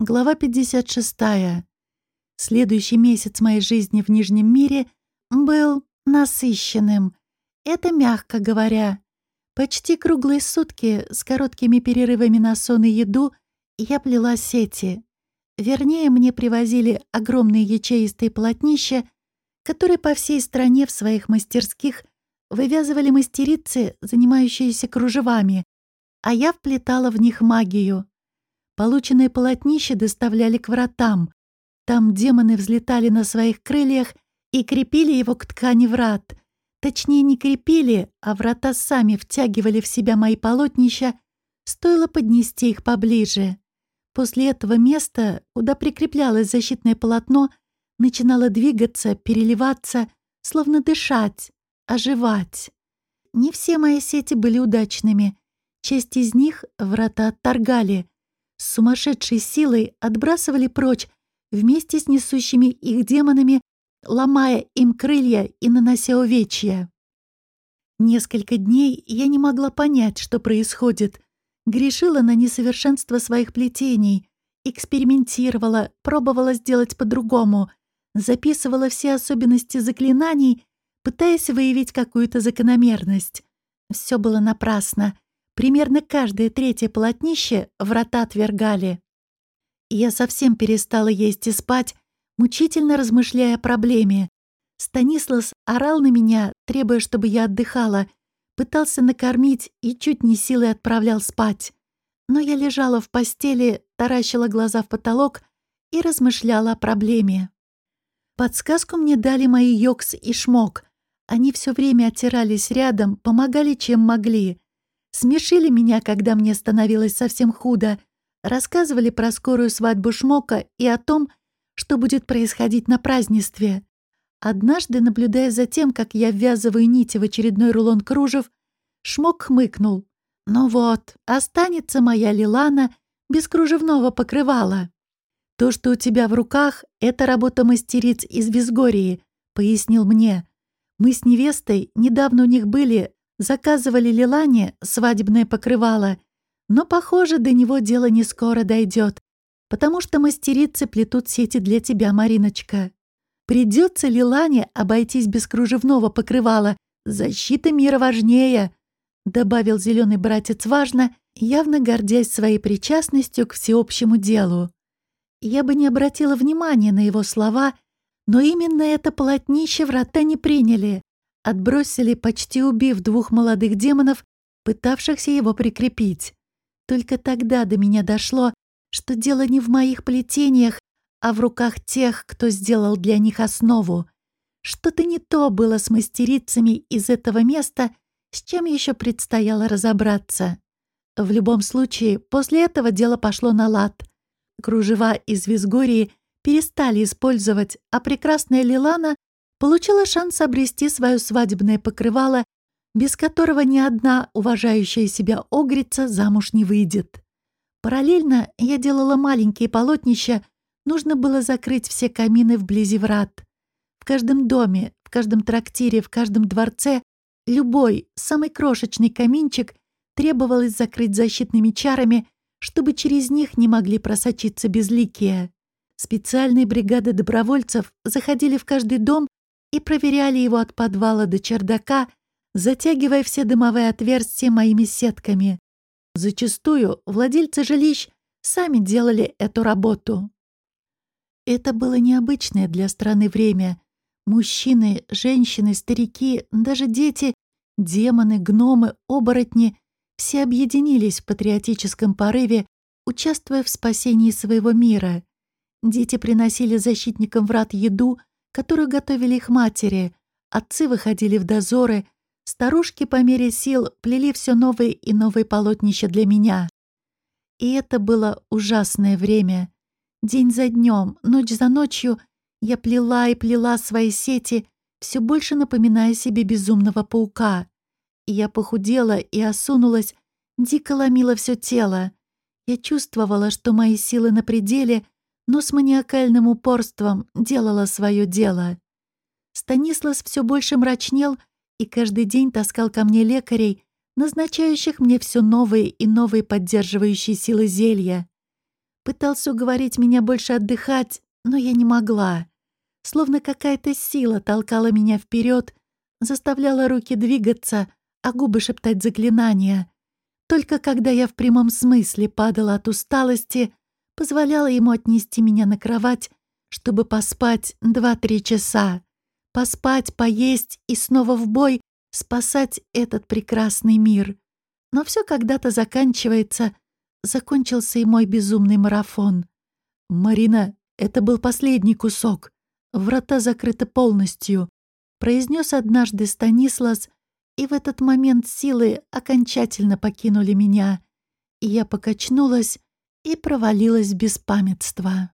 Глава 56. Следующий месяц моей жизни в Нижнем мире был насыщенным. Это мягко говоря. Почти круглые сутки с короткими перерывами на сон и еду я плела сети. Вернее, мне привозили огромные ячеистые полотнища, которые по всей стране в своих мастерских вывязывали мастерицы, занимающиеся кружевами, а я вплетала в них магию. Полученные полотнища доставляли к вратам. Там демоны взлетали на своих крыльях и крепили его к ткани врат. Точнее, не крепили, а врата сами втягивали в себя мои полотнища, стоило поднести их поближе. После этого место, куда прикреплялось защитное полотно, начинало двигаться, переливаться, словно дышать, оживать. Не все мои сети были удачными. Часть из них врата отторгали, с сумасшедшей силой отбрасывали прочь вместе с несущими их демонами, ломая им крылья и нанося увечья. Несколько дней я не могла понять, что происходит. Грешила на несовершенство своих плетений, экспериментировала, пробовала сделать по-другому, записывала все особенности заклинаний, пытаясь выявить какую-то закономерность. Все было напрасно. Примерно каждое третье полотнище врата отвергали. Я совсем перестала есть и спать, мучительно размышляя о проблеме. Станислав орал на меня, требуя, чтобы я отдыхала, пытался накормить и чуть не силой отправлял спать. Но я лежала в постели, таращила глаза в потолок и размышляла о проблеме. Подсказку мне дали мои Йокс и Шмок. Они все время оттирались рядом, помогали, чем могли. Смешили меня, когда мне становилось совсем худо, рассказывали про скорую свадьбу Шмока и о том, что будет происходить на празднестве. Однажды, наблюдая за тем, как я ввязываю нити в очередной рулон кружев, Шмок хмыкнул. «Ну вот, останется моя Лилана без кружевного покрывала. То, что у тебя в руках, — это работа мастериц из Визгории», — пояснил мне. «Мы с невестой недавно у них были, Заказывали Лилане свадебное покрывало, но, похоже, до него дело не скоро дойдет, потому что мастерицы плетут сети для тебя, Мариночка. Придется Лилане обойтись без кружевного покрывала. Защита мира важнее, — добавил зеленый братец важно, явно гордясь своей причастностью к всеобщему делу. Я бы не обратила внимания на его слова, но именно это полотнище врата не приняли отбросили, почти убив двух молодых демонов, пытавшихся его прикрепить. Только тогда до меня дошло, что дело не в моих плетениях, а в руках тех, кто сделал для них основу. Что-то не то было с мастерицами из этого места, с чем еще предстояло разобраться. В любом случае, после этого дело пошло на лад. Кружева из Визгории перестали использовать, а прекрасная Лилана получила шанс обрести свое свадебное покрывало, без которого ни одна уважающая себя огрица замуж не выйдет. Параллельно я делала маленькие полотнища, нужно было закрыть все камины вблизи врат. В каждом доме, в каждом трактире, в каждом дворце любой, самый крошечный каминчик требовалось закрыть защитными чарами, чтобы через них не могли просочиться безликие. Специальные бригады добровольцев заходили в каждый дом и проверяли его от подвала до чердака, затягивая все дымовые отверстия моими сетками. Зачастую владельцы жилищ сами делали эту работу. Это было необычное для страны время. Мужчины, женщины, старики, даже дети, демоны, гномы, оборотни — все объединились в патриотическом порыве, участвуя в спасении своего мира. Дети приносили защитникам врат еду, которую готовили их матери. Отцы выходили в дозоры, старушки по мере сил плели все новые и новые полотнища для меня. И это было ужасное время. День за днем, ночь за ночью я плела и плела свои сети, все больше напоминая себе безумного паука. И я похудела и осунулась, дико ломила все тело. Я чувствовала, что мои силы на пределе — но с маниакальным упорством делала свое дело. Станислав все больше мрачнел и каждый день таскал ко мне лекарей, назначающих мне все новые и новые поддерживающие силы зелья. Пытался уговорить меня больше отдыхать, но я не могла. Словно какая-то сила толкала меня вперед, заставляла руки двигаться, а губы шептать заклинания. Только когда я в прямом смысле падала от усталости, позволяла ему отнести меня на кровать, чтобы поспать два-три часа. Поспать, поесть и снова в бой спасать этот прекрасный мир. Но все когда-то заканчивается. Закончился и мой безумный марафон. «Марина, это был последний кусок. Врата закрыты полностью», — произнес однажды Станислас, и в этот момент силы окончательно покинули меня, и я покачнулась и провалилась без памятства.